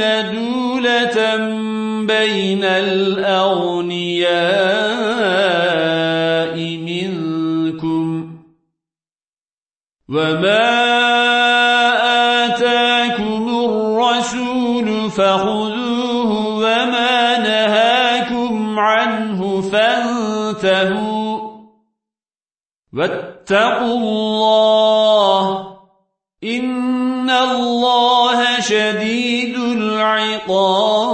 دولة بين الأغنياء منكم. وما آتاكم الرسول فخذوه وما نهاكم عنه فانتهوا واتقوا الله إن الله شديد العقاب